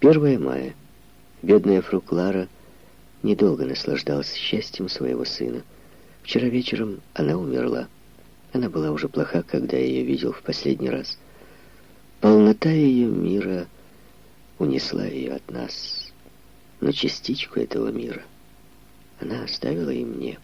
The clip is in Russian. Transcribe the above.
1 мая. Бедная фру Клара недолго наслаждалась счастьем своего сына. Вчера вечером она умерла. Она была уже плоха, когда я ее видел в последний раз. Полнота ее мира унесла ее от нас, но частичку этого мира она оставила и мне.